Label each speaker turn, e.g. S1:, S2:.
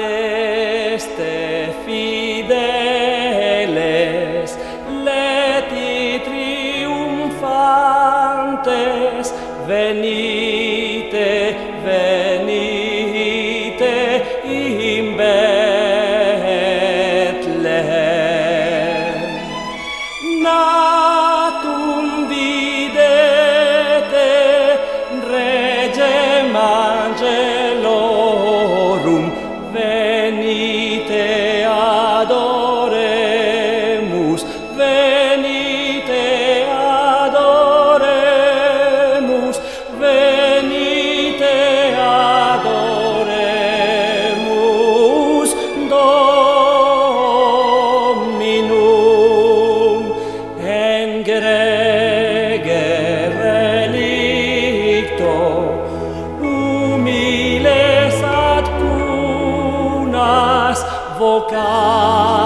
S1: adeste fideles leti triumfantes venite venite in Bethlehem God.